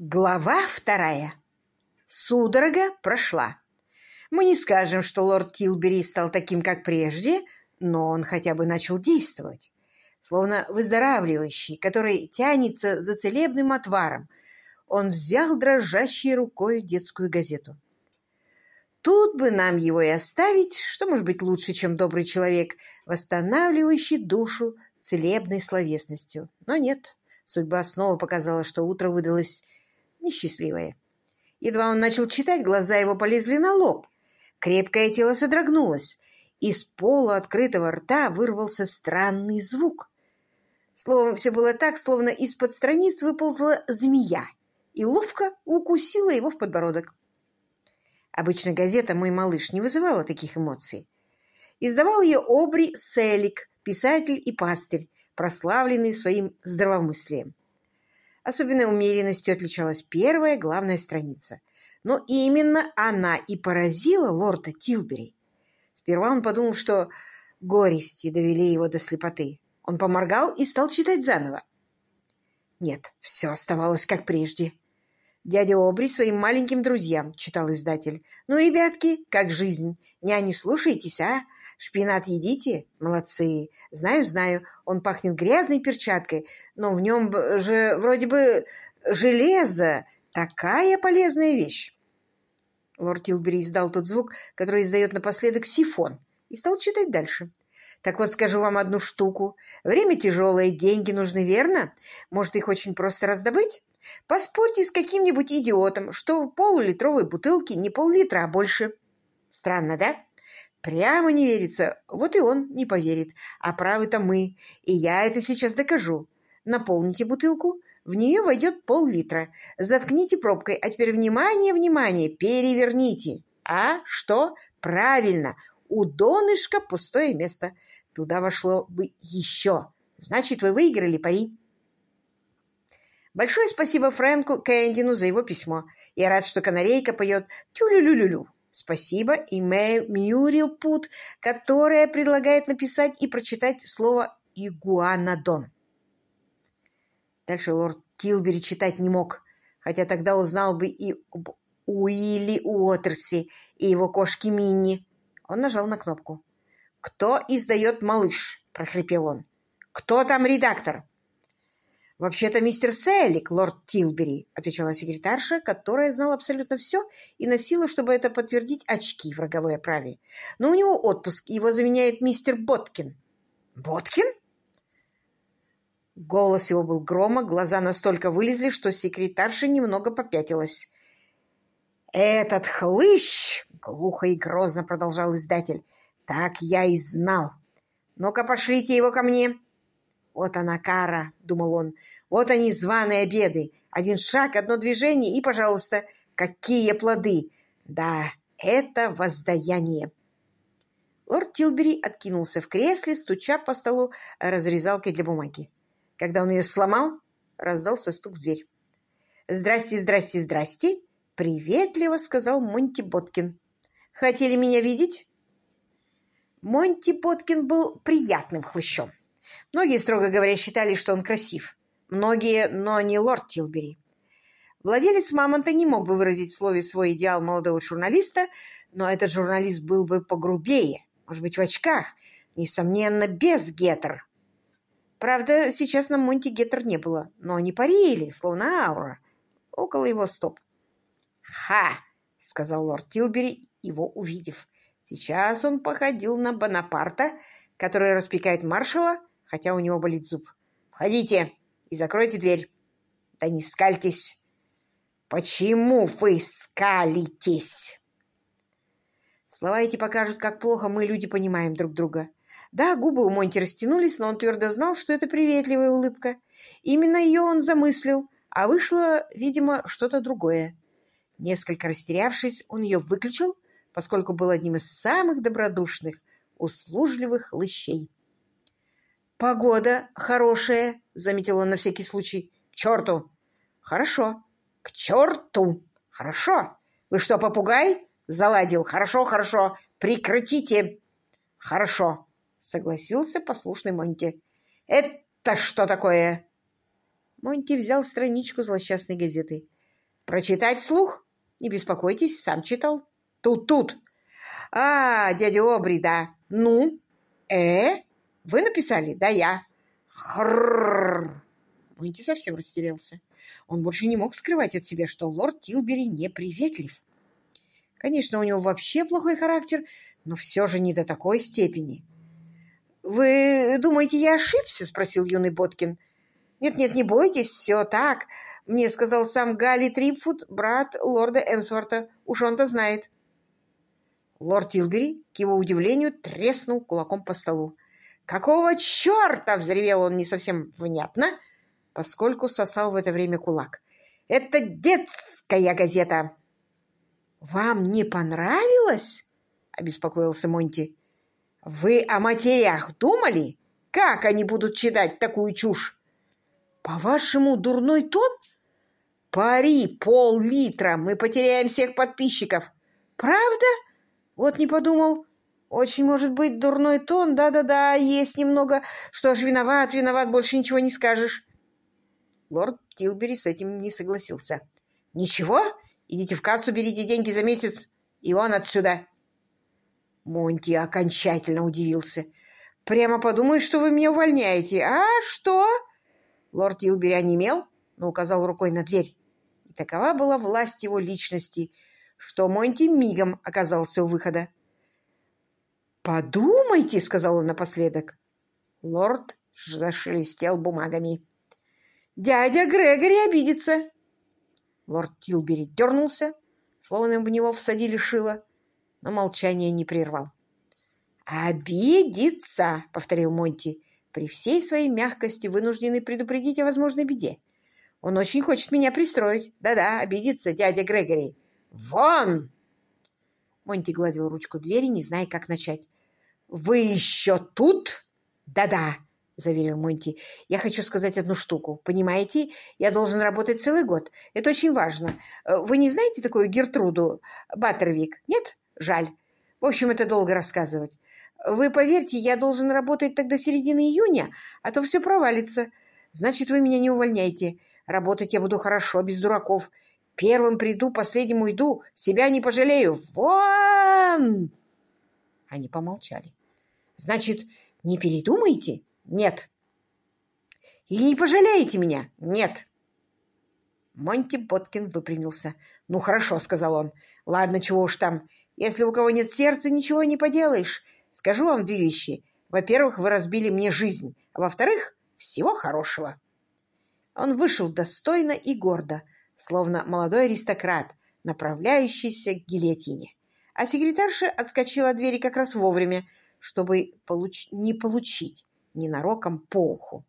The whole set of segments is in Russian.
Глава вторая. Судорога прошла. Мы не скажем, что лорд Тилбери стал таким, как прежде, но он хотя бы начал действовать. Словно выздоравливающий, который тянется за целебным отваром, он взял дрожащей рукой детскую газету. Тут бы нам его и оставить, что может быть лучше, чем добрый человек, восстанавливающий душу целебной словесностью. Но нет, судьба снова показала, что утро выдалось несчастливое. Едва он начал читать, глаза его полезли на лоб. Крепкое тело содрогнулось. Из пола открытого рта вырвался странный звук. Словом, все было так, словно из-под страниц выползла змея и ловко укусила его в подбородок. Обычно газета «Мой малыш» не вызывала таких эмоций. Издавал ее Обри Селик, писатель и пастырь, прославленный своим здравомыслием. Особенной умеренностью отличалась первая главная страница. Но именно она и поразила лорда Тилбери. Сперва он подумал, что горести довели его до слепоты. Он поморгал и стал читать заново. Нет, все оставалось как прежде. «Дядя Обри своим маленьким друзьям», — читал издатель. «Ну, ребятки, как жизнь? Няню слушаетесь, а? Шпинат едите? Молодцы. Знаю, знаю, он пахнет грязной перчаткой, но в нем же вроде бы железо. Такая полезная вещь. Лорд Тилбери издал тот звук, который издает напоследок сифон, и стал читать дальше. Так вот, скажу вам одну штуку. Время тяжелое, деньги нужны, верно? Может, их очень просто раздобыть? Поспорьте с каким-нибудь идиотом, что в полулитровой бутылке не пол-литра, а больше. Странно, да? Прямо не верится. Вот и он не поверит. А правы-то мы. И я это сейчас докажу. Наполните бутылку. В нее войдет пол-литра. Заткните пробкой. А теперь внимание, внимание. Переверните. А что? Правильно. У донышка пустое место. Туда вошло бы еще. Значит, вы выиграли пари. Большое спасибо Фрэнку Кэндину за его письмо. Я рад, что канарейка поет тю-лю-лю-лю-лю. Спасибо и Мюрил Пут, которая предлагает написать и прочитать слово «игуанодон». Дальше лорд Тилбери читать не мог, хотя тогда узнал бы и об Уилли Уотерси и его кошке Минни. Он нажал на кнопку. «Кто издает малыш?» – прохрипел он. «Кто там редактор?» «Вообще-то мистер Селлик, лорд Тилбери», — отвечала секретарша, которая знала абсолютно все и носила, чтобы это подтвердить, очки в роговой оправе. «Но у него отпуск, его заменяет мистер Боткин». «Боткин?» Голос его был громок, глаза настолько вылезли, что секретарша немного попятилась. «Этот хлыщ!» — глухо и грозно продолжал издатель. «Так я и знал! Ну-ка, пошлите его ко мне!» «Вот она кара», — думал он. «Вот они, званые обеды. Один шаг, одно движение, и, пожалуйста, какие плоды! Да, это воздаяние!» Лорд Тилбери откинулся в кресле, стуча по столу разрезалкой для бумаги. Когда он ее сломал, раздался стук в дверь. «Здрасте, здрасте, здрасте!» — приветливо сказал Монти Боткин. «Хотели меня видеть?» Монти Боткин был приятным хлыщом. Многие, строго говоря, считали, что он красив. Многие, но не лорд Тилбери. Владелец «Мамонта» не мог бы выразить в слове свой идеал молодого журналиста, но этот журналист был бы погрубее, может быть, в очках, несомненно, без гетер. Правда, сейчас на Монте гетер не было, но они парили, словно аура, около его стоп. «Ха!» — сказал лорд Тилбери, его увидев. Сейчас он походил на Бонапарта, который распекает маршала, хотя у него болит зуб. «Входите и закройте дверь. Да не скальтесь!» «Почему вы скалитесь?» Слова эти покажут, как плохо мы, люди, понимаем друг друга. Да, губы у Монти растянулись, но он твердо знал, что это приветливая улыбка. Именно ее он замыслил, а вышло, видимо, что-то другое. Несколько растерявшись, он ее выключил, поскольку был одним из самых добродушных, услужливых лыщей. «Погода хорошая», — заметил он на всякий случай. «К черту!» «Хорошо». «К черту!» «Хорошо». «Вы что, попугай?» «Заладил. Хорошо, хорошо. Прекратите». «Хорошо», — согласился послушный Монти. «Это что такое?» Монти взял страничку злосчастной газеты. Прочитать слух? Не беспокойтесь, сам читал. Тут-тут. А, дядя Обри, да. Ну? Э? Вы написали? Да, я. Хрррр. Монти совсем растерялся. Он больше не мог скрывать от себя, что лорд Тилбери неприветлив. Конечно, у него вообще плохой характер, но все же не до такой степени. «Вы думаете, я ошибся?» — спросил юный Боткин. «Нет-нет, не бойтесь, все так. Мне сказал сам Галли Трипфуд, брат лорда Эмсворта. Уж он-то знает». Лорд Тилбери, к его удивлению, треснул кулаком по столу. «Какого черта?» — взревел он не совсем внятно, поскольку сосал в это время кулак. «Это детская газета!» «Вам не понравилось?» — обеспокоился Монти. «Вы о матерях думали? Как они будут читать такую чушь?» «По-вашему, дурной тон?» «Пари пол-литра, мы потеряем всех подписчиков». «Правда?» Вот не подумал. Очень может быть дурной тон. Да-да-да, есть немного. Что ж, виноват, виноват, больше ничего не скажешь. Лорд Тилбери с этим не согласился. Ничего? Идите в кассу, берите деньги за месяц. И вон отсюда. Монти окончательно удивился. Прямо подумай, что вы меня увольняете. А что? Лорд Тилбери онемел, но указал рукой на дверь. И такова была власть его личности — что Монти мигом оказался у выхода. «Подумайте», — сказал он напоследок. Лорд зашелестел бумагами. «Дядя Грегори обидится!» Лорд Тилбери дернулся, словно в него всадили шило, но молчание не прервал. «Обидится!» — повторил Монти, при всей своей мягкости вынужденный предупредить о возможной беде. «Он очень хочет меня пристроить. Да-да, обидится дядя Грегори. «Вон!» Монти гладил ручку двери, не зная, как начать. «Вы еще тут?» «Да-да», — заверил Монти. «Я хочу сказать одну штуку. Понимаете, я должен работать целый год. Это очень важно. Вы не знаете такую Гертруду Баттервик? Нет? Жаль. В общем, это долго рассказывать. Вы поверьте, я должен работать тогда середины июня, а то все провалится. Значит, вы меня не увольняйте. Работать я буду хорошо, без дураков. Первым приду, последним уйду, себя не пожалею. Вон! Они помолчали. Значит, не передумаете? Нет. Или не пожалеете меня? Нет. Монти Боткин выпрямился. «Ну, хорошо», — сказал он. «Ладно, чего уж там. Если у кого нет сердца, ничего не поделаешь. Скажу вам две вещи. Во-первых, вы разбили мне жизнь. А во-вторых, всего хорошего». Он вышел достойно и гордо, словно молодой аристократ, направляющийся к гильотине. А секретарша отскочила от двери как раз вовремя, чтобы получ... не получить ненароком по уху.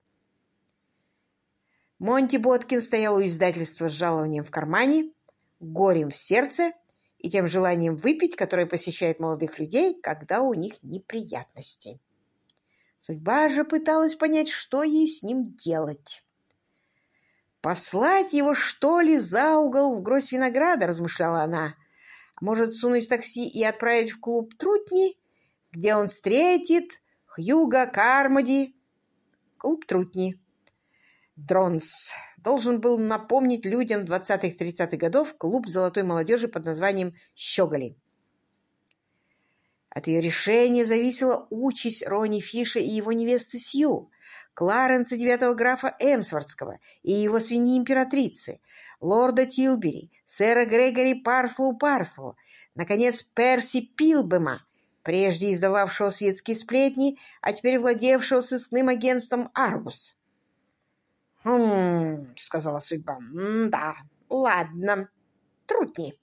Монти Боткин стоял у издательства с жалованием в кармане, горем в сердце и тем желанием выпить, которое посещает молодых людей, когда у них неприятности. Судьба же пыталась понять, что ей с ним делать. «Послать его, что ли, за угол в гроздь винограда?» — размышляла она. «Может, сунуть в такси и отправить в клуб Трутни, где он встретит Хьюга Кармоди?» Клуб Трутни. Drones должен был напомнить людям 20-30-х годов клуб золотой молодежи под названием «Щеголи». От ее решения зависела участь Ронни Фиша и его невесты Сью, Кларенса девятого графа Эмсвордского и его свиньи императрицы, лорда Тилбери, сэра Грегори Парслоу Парслоу, наконец, Перси Пилбема, прежде издававшего светские сплетни, а теперь владевшего сыскным агентством «Аргус». «Хм...» — сказала судьба. «Да ладно, Трутни».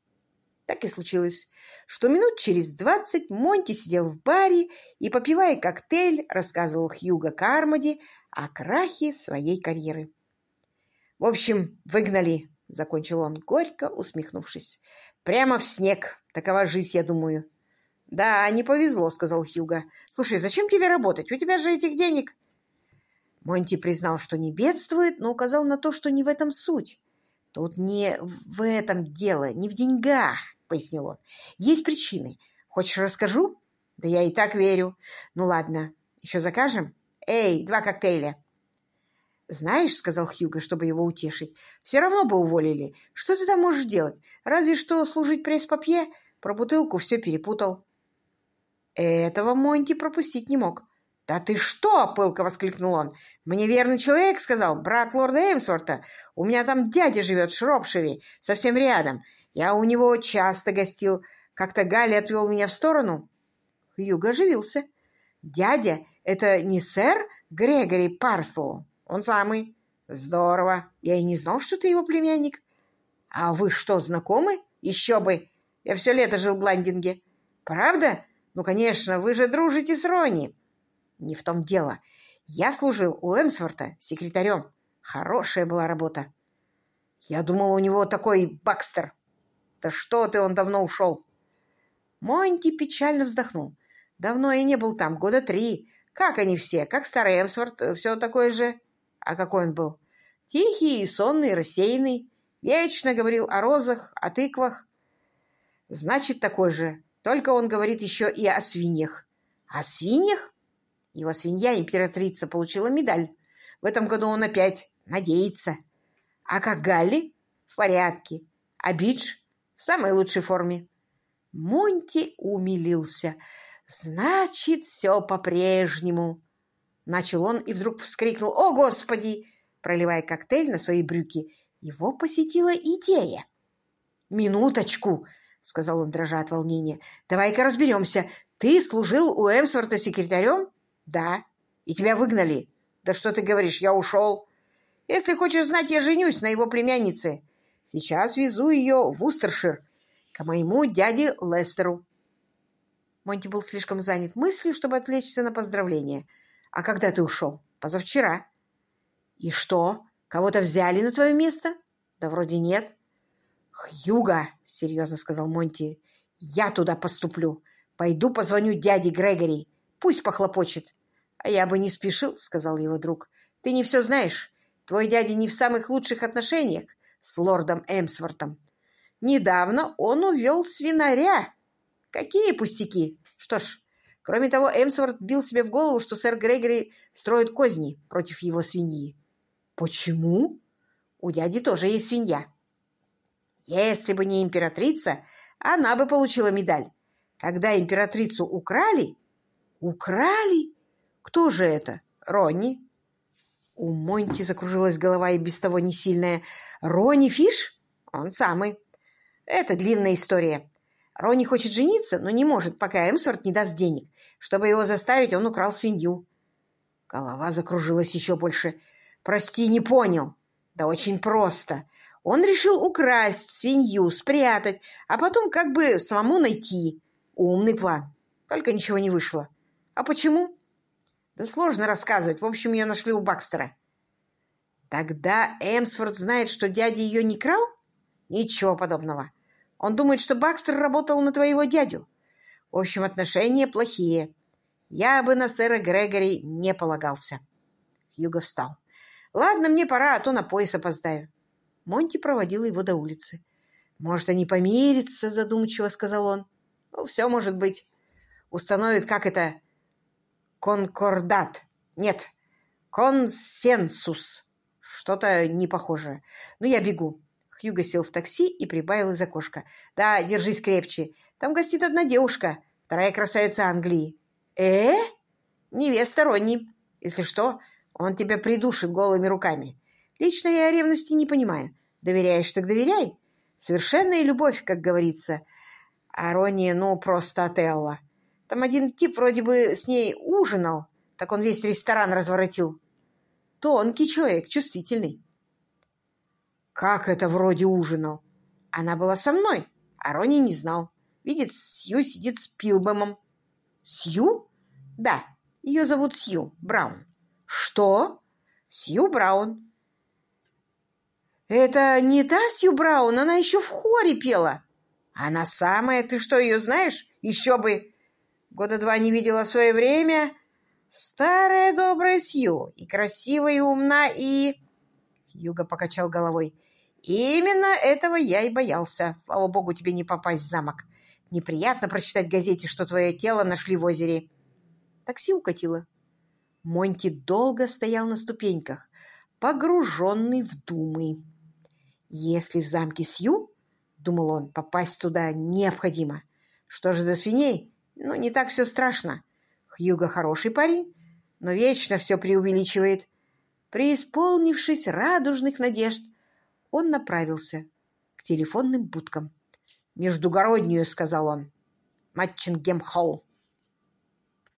Так и случилось, что минут через двадцать Монти сидел в баре и, попивая коктейль, рассказывал Хьюго Кармоди о крахе своей карьеры. «В общем, выгнали», — закончил он, горько усмехнувшись. «Прямо в снег. Такова жизнь, я думаю». «Да, не повезло», — сказал Хьюго. «Слушай, зачем тебе работать? У тебя же этих денег...» Монти признал, что не бедствует, но указал на то, что не в этом суть. Тут не в этом дело, не в деньгах. — пояснил он. «Есть причины. Хочешь, расскажу?» «Да я и так верю. Ну ладно, еще закажем? Эй, два коктейля!» «Знаешь, — сказал Хьюго, чтобы его утешить, — все равно бы уволили. Что ты там можешь делать? Разве что служить пресс-папье? Про бутылку все перепутал». Этого Монти пропустить не мог. «Да ты что?» — пылко воскликнул он. «Мне верный человек сказал, брат лорда Эмсворта. У меня там дядя живет в Шропшире, совсем рядом. Я у него часто гостил. Как-то Галли отвел меня в сторону». Хьюго оживился. «Дядя — это не сэр Грегори Парслоу?» Он самый. Здорово. Я и не знал, что ты его племянник. А вы что, знакомы? Еще бы. Я все лето жил в Бландинге. Правда? Ну, конечно, вы же дружите с Ронни. Не в том дело. Я служил у Эмсворта секретарем. Хорошая была работа. Я думал, у него такой Бакстер. Да что ты, он давно ушел. Монти печально вздохнул. Давно я не был там, года три. Как они все? Как старый Эмсворт? Все такое же? А какой он был? Тихий сонный, рассеянный. Вечно говорил о розах, о тыквах. Значит, такой же. Только он говорит еще и о свиньях. О свиньях? Его свинья, императрица, получила медаль. В этом году он опять надеется. А как Галли? В порядке. А Бидж? В самой лучшей форме. Монти умилился. Значит, все по-прежнему. Начал он и вдруг вскрикнул «О, Господи!» проливая коктейль на свои брюки. Его посетила идея. «Минуточку!» — сказал он, дрожа от волнения. «Давай-ка разберемся. Ты служил у Эмсворта секретарем?» «Да. И тебя выгнали?» «Да что ты говоришь? Я ушел. Если хочешь знать, я женюсь на его племяннице. Сейчас везу ее в Устершир к моему дяде Лестеру». Монти был слишком занят мыслью, чтобы отвлечься на поздравление — а когда ты ушел? Позавчера. И что? Кого-то взяли на твое место? Да вроде нет. Хьюга, серьезно сказал Монти, я туда поступлю. Пойду позвоню дяде Грегори. Пусть похлопочет. А я бы не спешил, сказал его друг. Ты не все знаешь. Твой дядя не в самых лучших отношениях с лордом Эмсвортом. Недавно он увел свинаря. Какие пустяки? Что ж, Кроме того, Эмсворт бил себе в голову, что сэр Грегори строит козни против его свиньи. Почему? У дяди тоже есть свинья. Если бы не императрица, она бы получила медаль. Когда императрицу украли... Украли? Кто же это? Ронни. У Монти закружилась голова и без того не сильная. Ронни Фиш? Он самый. Это длинная история. Ронни хочет жениться, но не может, пока Эмсворт не даст денег. Чтобы его заставить, он украл свинью. Голова закружилась еще больше. «Прости, не понял». «Да очень просто. Он решил украсть свинью, спрятать, а потом как бы самому найти. Умный план. Только ничего не вышло. А почему?» «Да сложно рассказывать. В общем, ее нашли у Бакстера». «Тогда Эмсфорд знает, что дядя ее не крал?» «Ничего подобного. Он думает, что Бакстер работал на твоего дядю. В общем, отношения плохие. Я бы на сэра Грегори не полагался. Хьюго встал. «Ладно, мне пора, а то на пояс опоздаю». Монти проводил его до улицы. «Может, они помирятся?» — задумчиво сказал он. «Ну, все может быть. Установит, как это... Конкордат. Нет, консенсус. Что-то не похожее. Ну, я бегу. Хьюго сел в такси и прибавил из окошка. «Да, держись крепче. Там гостит одна девушка, вторая красавица Англии». «Э? Невеста Ронни. Если что, он тебя придушит голыми руками. Лично я ревности не понимаю. Доверяешь, так доверяй. Совершенная любовь, как говорится. А Ронни, ну, просто Отелло. Там один тип вроде бы с ней ужинал, так он весь ресторан разворотил. Тонкий человек, чувствительный. Как это вроде ужинал? Она была со мной, а Ронни не знал. Видит, Сью сидит с Пилбомом. Сью? Да, ее зовут Сью Браун. Что? Сью Браун. Это не та Сью Браун, она еще в хоре пела. Она самая, ты что, ее знаешь? Еще бы. Года два не видела в свое время. Старая добрая Сью. И красивая, и умна, и... Юга покачал головой. Именно этого я и боялся. Слава богу, тебе не попасть в замок. Неприятно прочитать в газете, что твое тело нашли в озере. Такси укатило. Монти долго стоял на ступеньках. погруженный в думы. «Если в замке Сью, — думал он, — попасть туда необходимо. Что же до свиней? Ну, не так все страшно. Хьюго хороший парень, но вечно все преувеличивает. Преисполнившись радужных надежд, он направился к телефонным будкам. «Междугороднюю», — сказал он. «Матчингем-холл».